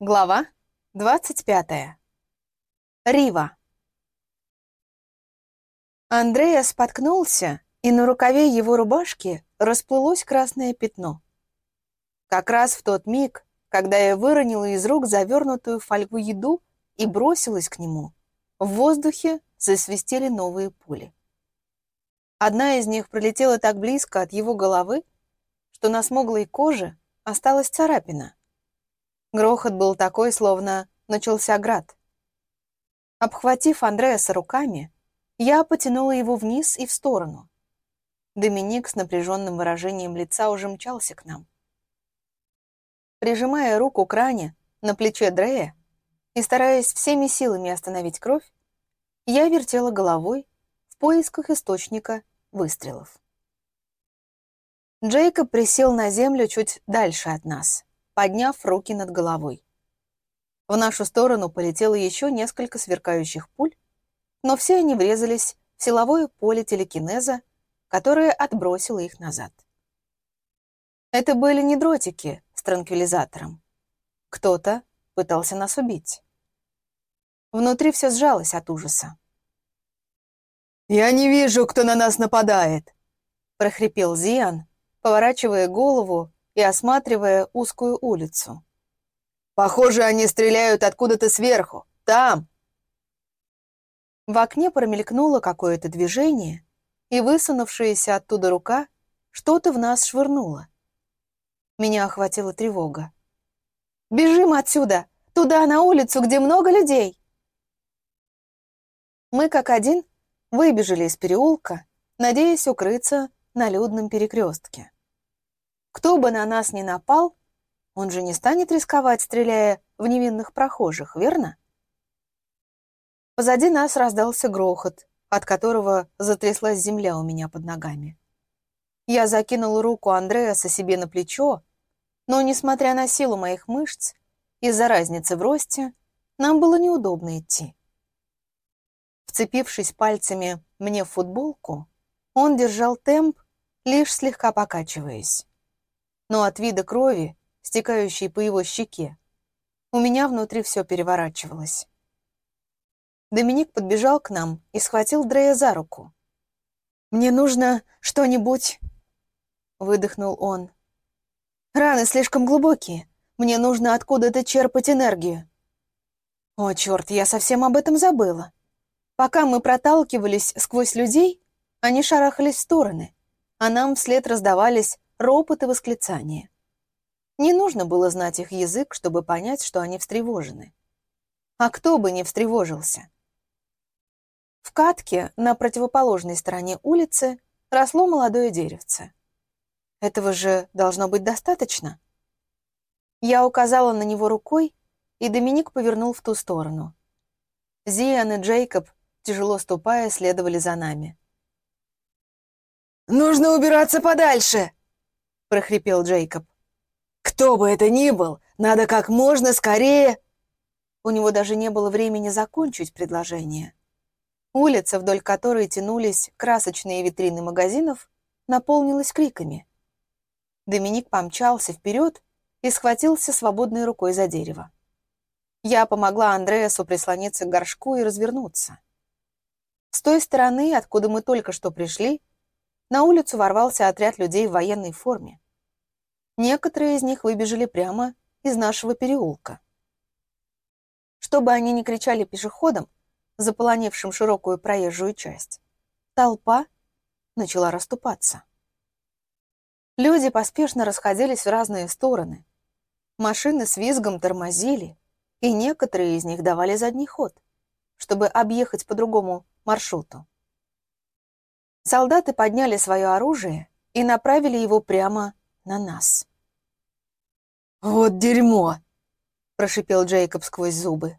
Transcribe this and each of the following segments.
Глава 25. Рива. Андрея споткнулся, и на рукаве его рубашки расплылось красное пятно. Как раз в тот миг, когда я выронила из рук завернутую фольгу еду и бросилась к нему, в воздухе засвистели новые пули. Одна из них пролетела так близко от его головы, что на смуглой коже осталась царапина — Грохот был такой, словно начался град. Обхватив Андреаса руками, я потянула его вниз и в сторону. Доминик с напряженным выражением лица уже мчался к нам. Прижимая руку к ране на плече Дрея и стараясь всеми силами остановить кровь, я вертела головой в поисках источника выстрелов. Джейкоб присел на землю чуть дальше от нас подняв руки над головой. В нашу сторону полетело еще несколько сверкающих пуль, но все они врезались в силовое поле телекинеза, которое отбросило их назад. Это были не дротики с транквилизатором. Кто-то пытался нас убить. Внутри все сжалось от ужаса. «Я не вижу, кто на нас нападает!» — прохрипел Зиан, поворачивая голову и осматривая узкую улицу. «Похоже, они стреляют откуда-то сверху. Там!» В окне промелькнуло какое-то движение, и высунувшаяся оттуда рука что-то в нас швырнула. Меня охватила тревога. «Бежим отсюда! Туда, на улицу, где много людей!» Мы, как один, выбежали из переулка, надеясь укрыться на людном перекрестке. Кто бы на нас ни напал, он же не станет рисковать, стреляя в невинных прохожих, верно? Позади нас раздался грохот, от которого затряслась земля у меня под ногами. Я закинул руку Андреаса себе на плечо, но, несмотря на силу моих мышц, из-за разницы в росте, нам было неудобно идти. Вцепившись пальцами мне в футболку, он держал темп, лишь слегка покачиваясь но от вида крови, стекающей по его щеке, у меня внутри все переворачивалось. Доминик подбежал к нам и схватил Дрея за руку. «Мне нужно что-нибудь...» — выдохнул он. «Раны слишком глубокие. Мне нужно откуда-то черпать энергию». «О, черт, я совсем об этом забыла. Пока мы проталкивались сквозь людей, они шарахались в стороны, а нам вслед раздавались ропот и восклицания. Не нужно было знать их язык, чтобы понять, что они встревожены. А кто бы не встревожился? В катке на противоположной стороне улицы росло молодое деревце. Этого же должно быть достаточно. Я указала на него рукой, и Доминик повернул в ту сторону. Зиан и Джейкоб, тяжело ступая, следовали за нами. «Нужно убираться подальше!» — прохрипел Джейкоб. «Кто бы это ни был, надо как можно скорее...» У него даже не было времени закончить предложение. Улица, вдоль которой тянулись красочные витрины магазинов, наполнилась криками. Доминик помчался вперед и схватился свободной рукой за дерево. Я помогла Андреасу прислониться к горшку и развернуться. С той стороны, откуда мы только что пришли, на улицу ворвался отряд людей в военной форме. Некоторые из них выбежали прямо из нашего переулка. Чтобы они не кричали пешеходам, заполонившим широкую проезжую часть, толпа начала расступаться. Люди поспешно расходились в разные стороны. Машины с визгом тормозили, и некоторые из них давали задний ход, чтобы объехать по другому маршруту. Солдаты подняли свое оружие и направили его прямо на нас. «Вот дерьмо!» — прошипел Джейкоб сквозь зубы.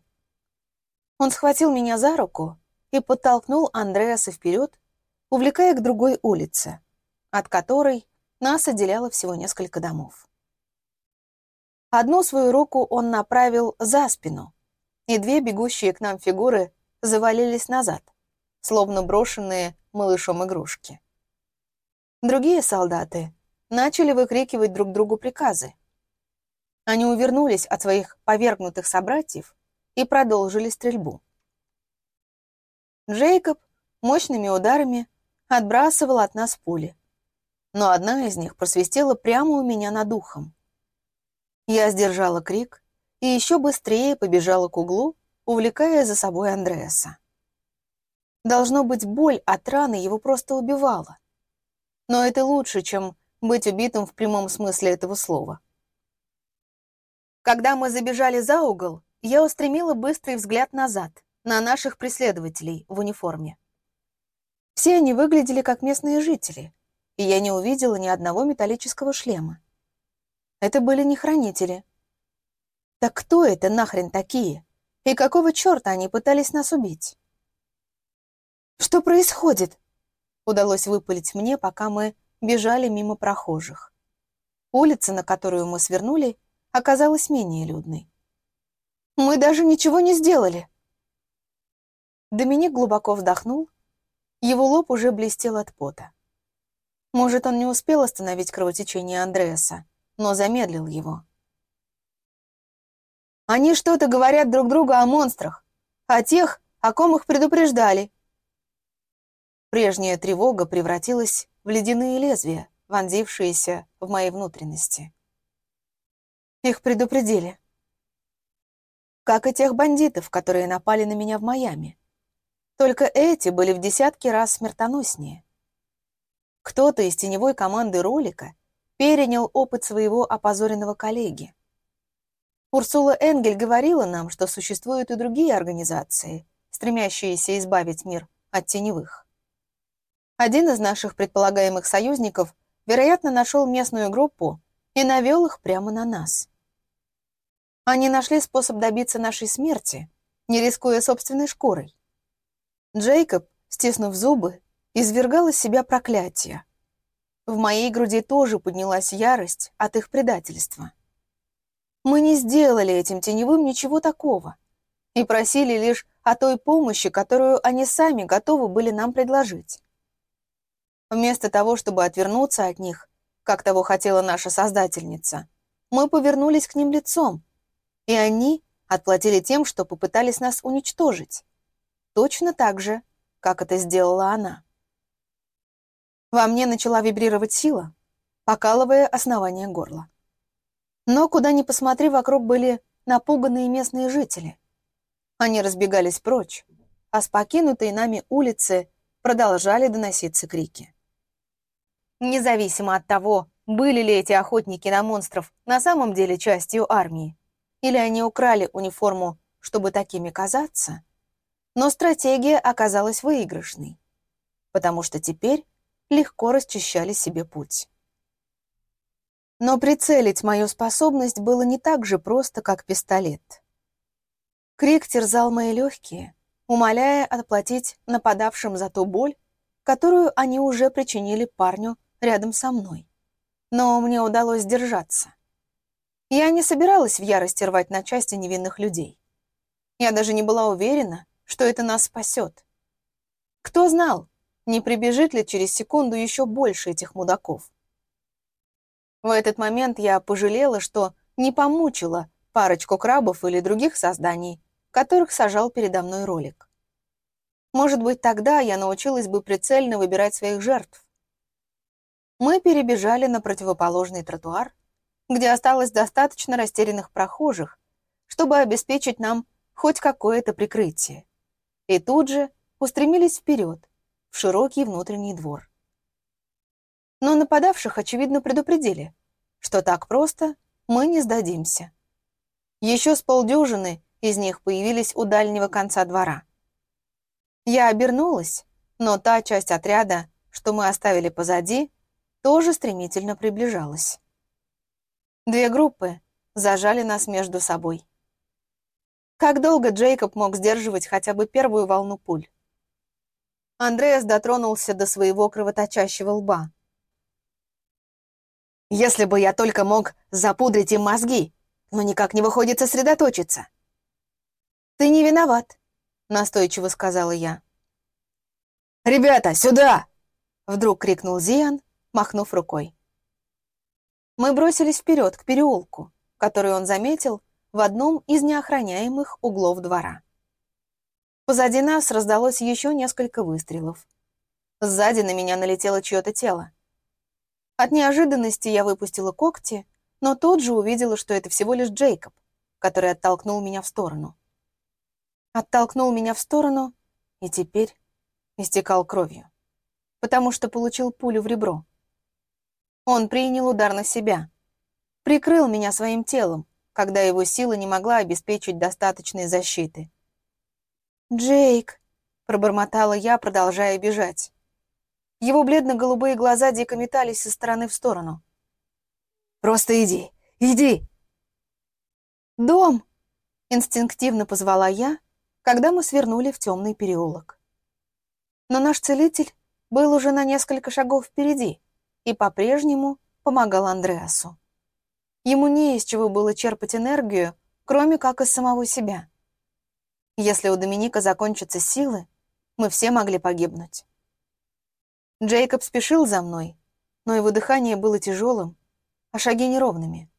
Он схватил меня за руку и подтолкнул Андреаса вперед, увлекая к другой улице, от которой нас отделяло всего несколько домов. Одну свою руку он направил за спину, и две бегущие к нам фигуры завалились назад, словно брошенные малышом игрушки. Другие солдаты начали выкрикивать друг другу приказы. Они увернулись от своих повергнутых собратьев и продолжили стрельбу. Джейкоб мощными ударами отбрасывал от нас пули, но одна из них просвистела прямо у меня над ухом. Я сдержала крик и еще быстрее побежала к углу, увлекая за собой Андреаса. Должно быть, боль от раны его просто убивала. Но это лучше, чем быть убитым в прямом смысле этого слова. Когда мы забежали за угол, я устремила быстрый взгляд назад, на наших преследователей в униформе. Все они выглядели как местные жители, и я не увидела ни одного металлического шлема. Это были не хранители. Так кто это нахрен такие? И какого черта они пытались нас убить? «Что происходит?» Удалось выпалить мне, пока мы бежали мимо прохожих. Улица, на которую мы свернули, оказалась менее людной. «Мы даже ничего не сделали!» Доминик глубоко вздохнул. Его лоб уже блестел от пота. Может, он не успел остановить кровотечение Андреаса, но замедлил его. «Они что-то говорят друг другу о монстрах, о тех, о ком их предупреждали», Прежняя тревога превратилась в ледяные лезвия, вонзившиеся в мои внутренности. Их предупредили. Как и тех бандитов, которые напали на меня в Майами. Только эти были в десятки раз смертоноснее. Кто-то из теневой команды ролика перенял опыт своего опозоренного коллеги. Урсула Энгель говорила нам, что существуют и другие организации, стремящиеся избавить мир от теневых. Один из наших предполагаемых союзников, вероятно, нашел местную группу и навел их прямо на нас. Они нашли способ добиться нашей смерти, не рискуя собственной шкурой. Джейкоб, стиснув зубы, извергал из себя проклятие. В моей груди тоже поднялась ярость от их предательства. Мы не сделали этим теневым ничего такого и просили лишь о той помощи, которую они сами готовы были нам предложить. Вместо того, чтобы отвернуться от них, как того хотела наша создательница, мы повернулись к ним лицом, и они отплатили тем, что попытались нас уничтожить. Точно так же, как это сделала она. Во мне начала вибрировать сила, покалывая основание горла. Но куда ни посмотри, вокруг были напуганные местные жители. Они разбегались прочь, а с покинутой нами улицы продолжали доноситься крики. Независимо от того, были ли эти охотники на монстров на самом деле частью армии, или они украли униформу, чтобы такими казаться, но стратегия оказалась выигрышной, потому что теперь легко расчищали себе путь. Но прицелить мою способность было не так же просто, как пистолет. Крик терзал мои легкие, умоляя отплатить нападавшим за ту боль, которую они уже причинили парню рядом со мной. Но мне удалось сдержаться. Я не собиралась в ярости рвать на части невинных людей. Я даже не была уверена, что это нас спасет. Кто знал, не прибежит ли через секунду еще больше этих мудаков. В этот момент я пожалела, что не помучила парочку крабов или других созданий, которых сажал передо мной ролик. Может быть, тогда я научилась бы прицельно выбирать своих жертв. Мы перебежали на противоположный тротуар, где осталось достаточно растерянных прохожих, чтобы обеспечить нам хоть какое-то прикрытие. И тут же устремились вперед, в широкий внутренний двор. Но нападавших, очевидно, предупредили, что так просто мы не сдадимся. Еще с полдюжины из них появились у дальнего конца двора. Я обернулась, но та часть отряда, что мы оставили позади, тоже стремительно приближалась. Две группы зажали нас между собой. Как долго Джейкоб мог сдерживать хотя бы первую волну пуль? Андреас дотронулся до своего кровоточащего лба. «Если бы я только мог запудрить им мозги, но никак не выходит сосредоточиться». «Ты не виноват», — настойчиво сказала я. «Ребята, сюда!» — вдруг крикнул Зиан, махнув рукой. Мы бросились вперед, к переулку, которую он заметил в одном из неохраняемых углов двора. Позади нас раздалось еще несколько выстрелов. Сзади на меня налетело чье-то тело. От неожиданности я выпустила когти, но тут же увидела, что это всего лишь Джейкоб, который оттолкнул меня в сторону. Оттолкнул меня в сторону и теперь истекал кровью, потому что получил пулю в ребро. Он принял удар на себя, прикрыл меня своим телом, когда его сила не могла обеспечить достаточной защиты. «Джейк», — пробормотала я, продолжая бежать. Его бледно-голубые глаза дико метались из стороны в сторону. «Просто иди, иди!» «Дом!» — инстинктивно позвала я, когда мы свернули в темный переулок. Но наш целитель был уже на несколько шагов впереди и по-прежнему помогал Андреасу. Ему не из чего было черпать энергию, кроме как из самого себя. Если у Доминика закончатся силы, мы все могли погибнуть. Джейкоб спешил за мной, но его дыхание было тяжелым, а шаги неровными.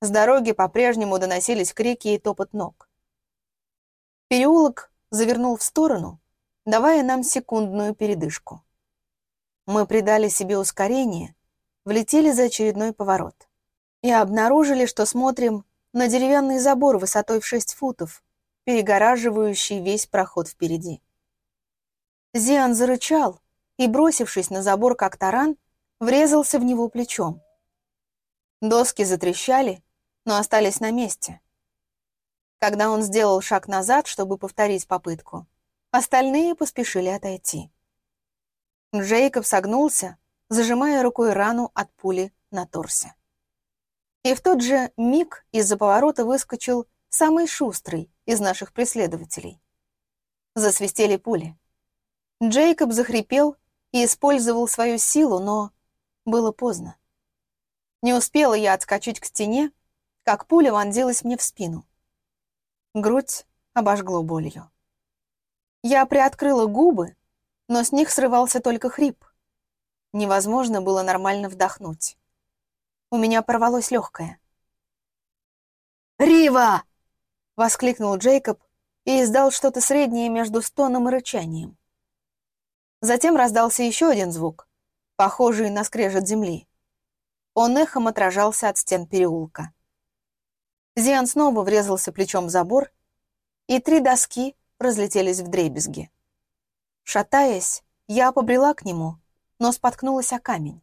С дороги по-прежнему доносились крики и топот ног. Переулок завернул в сторону, давая нам секундную передышку. Мы придали себе ускорение, влетели за очередной поворот и обнаружили, что смотрим на деревянный забор высотой в 6 футов, перегораживающий весь проход впереди. Зиан зарычал и, бросившись на забор как таран, врезался в него плечом. Доски затрещали, но остались на месте. Когда он сделал шаг назад, чтобы повторить попытку, остальные поспешили отойти. Джейкоб согнулся, зажимая рукой рану от пули на торсе. И в тот же миг из-за поворота выскочил самый шустрый из наших преследователей. Засвистели пули. Джейкоб захрипел и использовал свою силу, но было поздно. Не успела я отскочить к стене, как пуля вонзилась мне в спину. Грудь обожгло болью. Я приоткрыла губы, но с них срывался только хрип. Невозможно было нормально вдохнуть. У меня порвалось легкое. «Рива!» — воскликнул Джейкоб и издал что-то среднее между стоном и рычанием. Затем раздался еще один звук, похожий на скрежет земли. Он эхом отражался от стен переулка. Зиан снова врезался плечом в забор, и три доски разлетелись в дребезги. Шатаясь, я побрела к нему, но споткнулась о камень.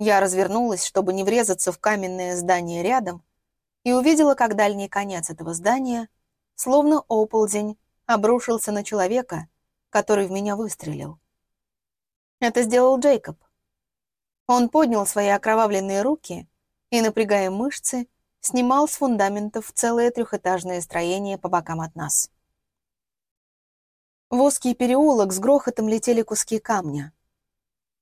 Я развернулась, чтобы не врезаться в каменное здание рядом, и увидела, как дальний конец этого здания, словно оползень, обрушился на человека, который в меня выстрелил. Это сделал Джейкоб. Он поднял свои окровавленные руки и, напрягая мышцы, снимал с фундаментов целое трехэтажное строение по бокам от нас. В узкий переулок с грохотом летели куски камня.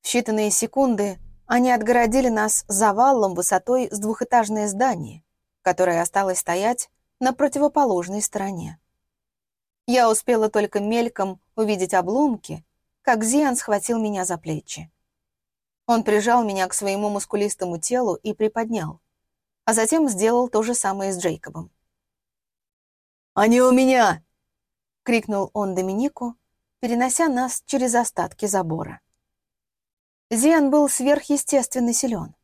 В считанные секунды они отгородили нас завалом высотой с двухэтажное здание, которое осталось стоять на противоположной стороне. Я успела только мельком увидеть обломки, как Зиан схватил меня за плечи. Он прижал меня к своему мускулистому телу и приподнял, а затем сделал то же самое с Джейкобом. «Они у меня!» — крикнул он Доминику, перенося нас через остатки забора. Зиан был сверхъестественно силен,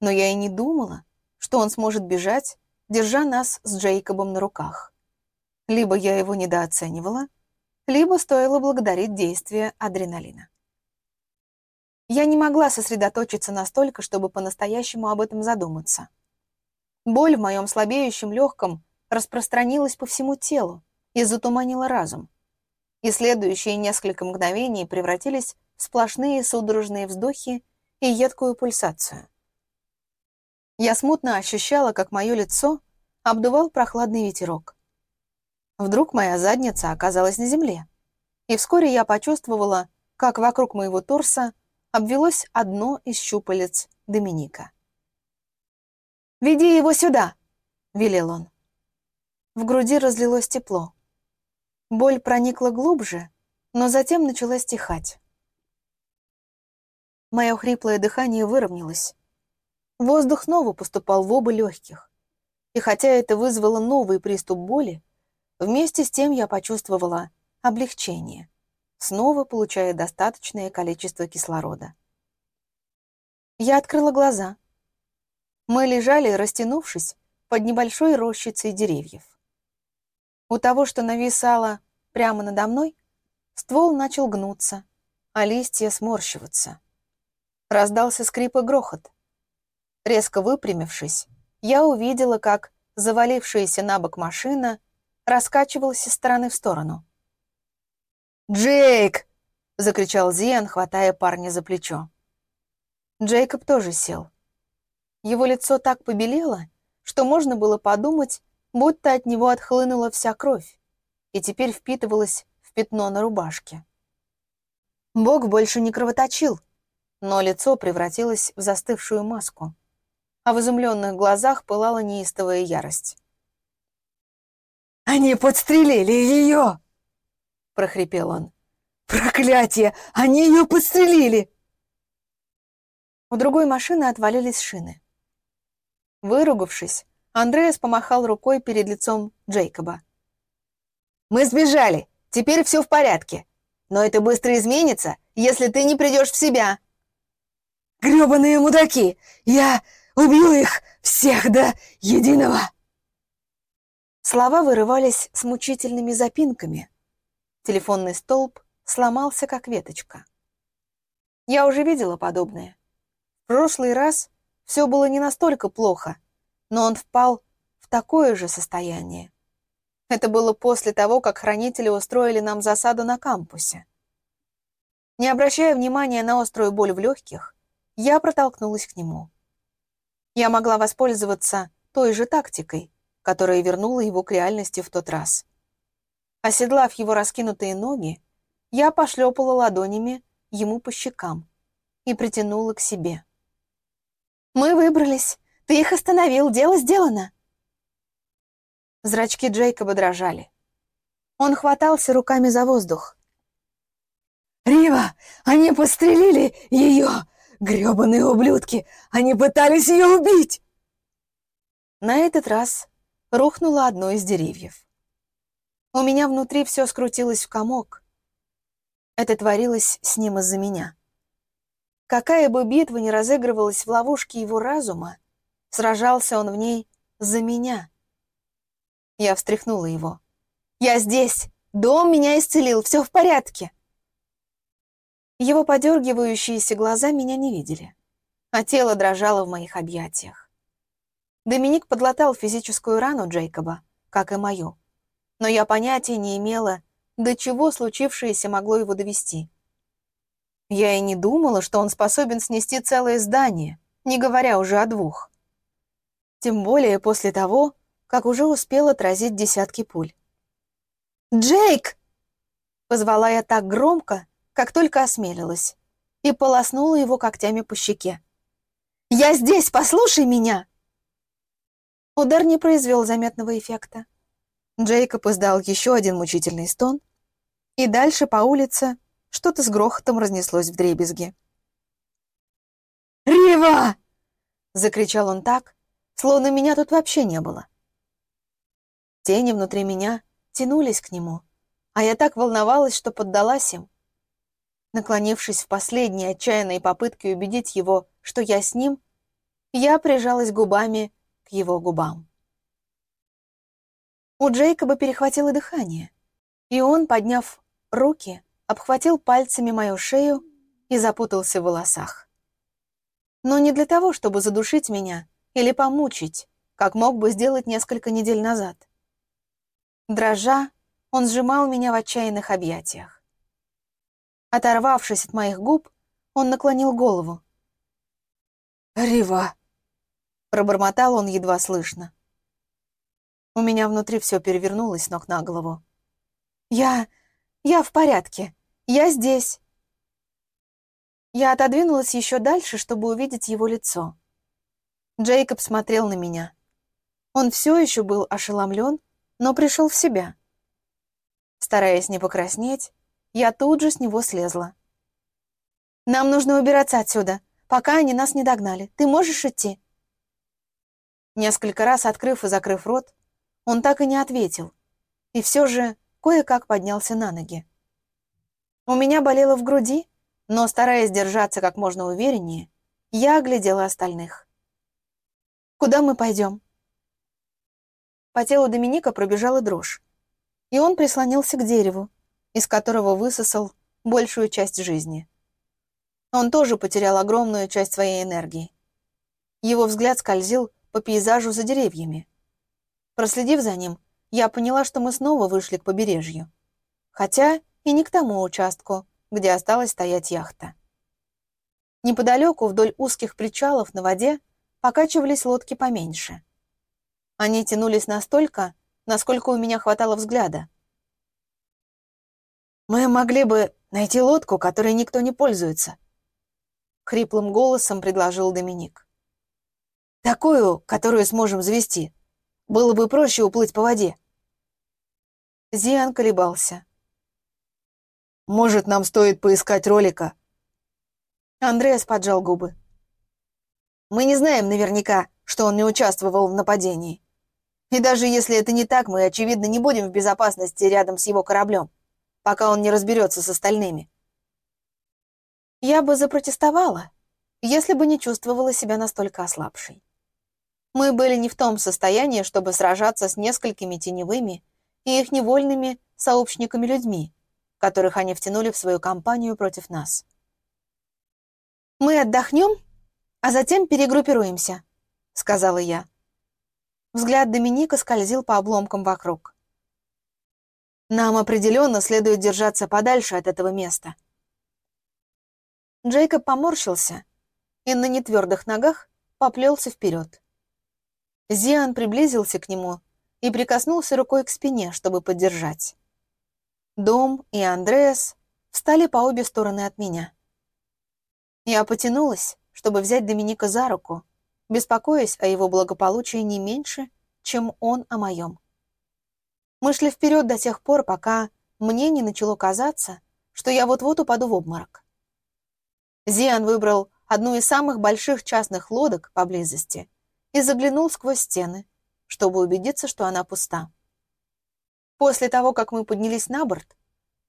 но я и не думала, что он сможет бежать, держа нас с Джейкобом на руках. Либо я его недооценивала, либо стоило благодарить действия адреналина. Я не могла сосредоточиться настолько, чтобы по-настоящему об этом задуматься. Боль в моем слабеющем легком распространилась по всему телу и затуманила разум. И следующие несколько мгновений превратились сплошные судорожные вздохи и едкую пульсацию. Я смутно ощущала, как мое лицо обдувал прохладный ветерок. Вдруг моя задница оказалась на земле, и вскоре я почувствовала, как вокруг моего торса обвелось одно из щупалец Доминика. «Веди его сюда!» — велел он. В груди разлилось тепло. Боль проникла глубже, но затем начала стихать. Мое хриплое дыхание выровнялось. Воздух снова поступал в оба легких. И хотя это вызвало новый приступ боли, вместе с тем я почувствовала облегчение, снова получая достаточное количество кислорода. Я открыла глаза. Мы лежали, растянувшись, под небольшой рощицей деревьев. У того, что нависало прямо надо мной, ствол начал гнуться, а листья сморщиваться. Раздался скрип и грохот. Резко выпрямившись, я увидела, как завалившаяся на бок машина раскачивалась из стороны в сторону. «Джейк!» — закричал Зиан, хватая парня за плечо. Джейкоб тоже сел. Его лицо так побелело, что можно было подумать, будто от него отхлынула вся кровь и теперь впитывалась в пятно на рубашке. Бог больше не кровоточил, но лицо превратилось в застывшую маску, а в изумленных глазах пылала неистовая ярость. «Они подстрелили ее!» — прохрипел он. «Проклятие! Они ее подстрелили!» У другой машины отвалились шины. Выругавшись, Андреас помахал рукой перед лицом Джейкоба. «Мы сбежали. Теперь все в порядке. Но это быстро изменится, если ты не придешь в себя». «Гребаные мудаки! Я убью их всех до единого!» Слова вырывались с мучительными запинками. Телефонный столб сломался, как веточка. Я уже видела подобное. В прошлый раз все было не настолько плохо, но он впал в такое же состояние. Это было после того, как хранители устроили нам засаду на кампусе. Не обращая внимания на острую боль в легких, я протолкнулась к нему. Я могла воспользоваться той же тактикой, которая вернула его к реальности в тот раз. Оседлав его раскинутые ноги, я пошлепала ладонями ему по щекам и притянула к себе. «Мы выбрались. Ты их остановил. Дело сделано». Зрачки Джейкоба дрожали. Он хватался руками за воздух. «Рива, они пострелили ее! грёбаные ублюдки! Они пытались ее убить!» На этот раз рухнуло одно из деревьев. У меня внутри все скрутилось в комок. Это творилось с ним из-за меня. Какая бы битва ни разыгрывалась в ловушке его разума, сражался он в ней за меня. Я встряхнула его. «Я здесь! Дом меня исцелил! Все в порядке!» Его подергивающиеся глаза меня не видели, а тело дрожало в моих объятиях. Доминик подлатал физическую рану Джейкоба, как и мою. Но я понятия не имела, до чего случившееся могло его довести. Я и не думала, что он способен снести целое здание, не говоря уже о двух. Тем более после того, как уже успел отразить десятки пуль. «Джейк!» Позвала я так громко, как только осмелилась, и полоснула его когтями по щеке. «Я здесь, послушай меня!» Удар не произвел заметного эффекта. Джейкоб издал еще один мучительный стон, и дальше по улице что-то с грохотом разнеслось в дребезги. «Рива!» — закричал он так, словно меня тут вообще не было. Тени внутри меня тянулись к нему, а я так волновалась, что поддалась им. Наклонившись в последней отчаянной попытке убедить его, что я с ним, я прижалась губами его губам. У Джейкоба перехватило дыхание, и он, подняв руки, обхватил пальцами мою шею и запутался в волосах. Но не для того, чтобы задушить меня или помучить, как мог бы сделать несколько недель назад. Дрожа, он сжимал меня в отчаянных объятиях. Оторвавшись от моих губ, он наклонил голову. «Рива!» Пробормотал он едва слышно. У меня внутри все перевернулось ног на голову. «Я... я в порядке. Я здесь». Я отодвинулась еще дальше, чтобы увидеть его лицо. Джейкоб смотрел на меня. Он все еще был ошеломлен, но пришел в себя. Стараясь не покраснеть, я тут же с него слезла. «Нам нужно убираться отсюда, пока они нас не догнали. Ты можешь идти?» Несколько раз открыв и закрыв рот, он так и не ответил, и все же кое-как поднялся на ноги. У меня болело в груди, но, стараясь держаться как можно увереннее, я оглядела остальных. «Куда мы пойдем?» По телу Доминика пробежала дрожь, и он прислонился к дереву, из которого высосал большую часть жизни. Он тоже потерял огромную часть своей энергии. Его взгляд скользил по пейзажу за деревьями. Проследив за ним, я поняла, что мы снова вышли к побережью. Хотя и не к тому участку, где осталась стоять яхта. Неподалеку, вдоль узких причалов на воде, покачивались лодки поменьше. Они тянулись настолько, насколько у меня хватало взгляда. «Мы могли бы найти лодку, которой никто не пользуется», — хриплым голосом предложил Доминик. «Такую, которую сможем завести. Было бы проще уплыть по воде». Зиан колебался. «Может, нам стоит поискать ролика?» Андреас поджал губы. «Мы не знаем наверняка, что он не участвовал в нападении. И даже если это не так, мы, очевидно, не будем в безопасности рядом с его кораблем, пока он не разберется с остальными. Я бы запротестовала, если бы не чувствовала себя настолько ослабшей. Мы были не в том состоянии, чтобы сражаться с несколькими теневыми и их невольными сообщниками-людьми, которых они втянули в свою кампанию против нас. «Мы отдохнем, а затем перегруппируемся», — сказала я. Взгляд Доминика скользил по обломкам вокруг. «Нам определенно следует держаться подальше от этого места». Джейкоб поморщился и на нетвердых ногах поплелся вперед. Зиан приблизился к нему и прикоснулся рукой к спине, чтобы поддержать. Дом и Андреас встали по обе стороны от меня. Я потянулась, чтобы взять Доминика за руку, беспокоясь о его благополучии не меньше, чем он о моем. Мы шли вперед до тех пор, пока мне не начало казаться, что я вот-вот упаду в обморок. Зиан выбрал одну из самых больших частных лодок поблизости и заглянул сквозь стены, чтобы убедиться, что она пуста. После того, как мы поднялись на борт,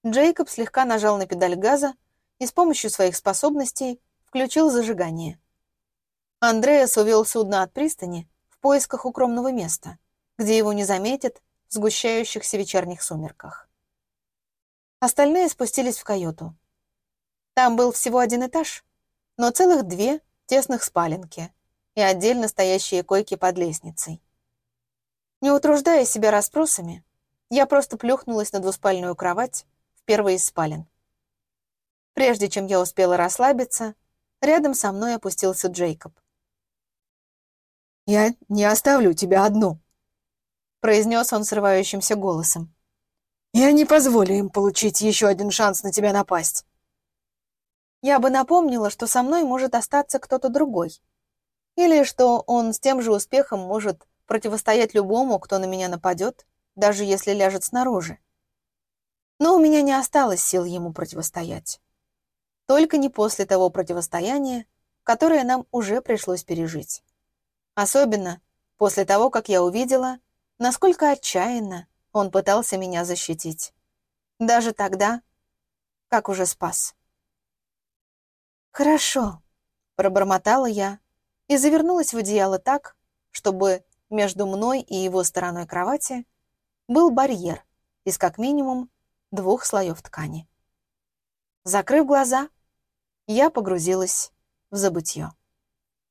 Джейкоб слегка нажал на педаль газа и с помощью своих способностей включил зажигание. Андреас увел судно от пристани в поисках укромного места, где его не заметят в сгущающихся вечерних сумерках. Остальные спустились в каюту. Там был всего один этаж, но целых две тесных спаленки и отдельно стоящие койки под лестницей. Не утруждая себя расспросами, я просто плюхнулась на двуспальную кровать в первой из спален. Прежде чем я успела расслабиться, рядом со мной опустился Джейкоб. «Я не оставлю тебя одну», — произнес он срывающимся голосом. «Я не позволю им получить еще один шанс на тебя напасть». Я бы напомнила, что со мной может остаться кто-то другой. Или что он с тем же успехом может противостоять любому, кто на меня нападет, даже если ляжет снаружи. Но у меня не осталось сил ему противостоять. Только не после того противостояния, которое нам уже пришлось пережить. Особенно после того, как я увидела, насколько отчаянно он пытался меня защитить. Даже тогда, как уже спас. «Хорошо», — пробормотала я и завернулась в одеяло так, чтобы между мной и его стороной кровати был барьер из как минимум двух слоев ткани. Закрыв глаза, я погрузилась в забытье.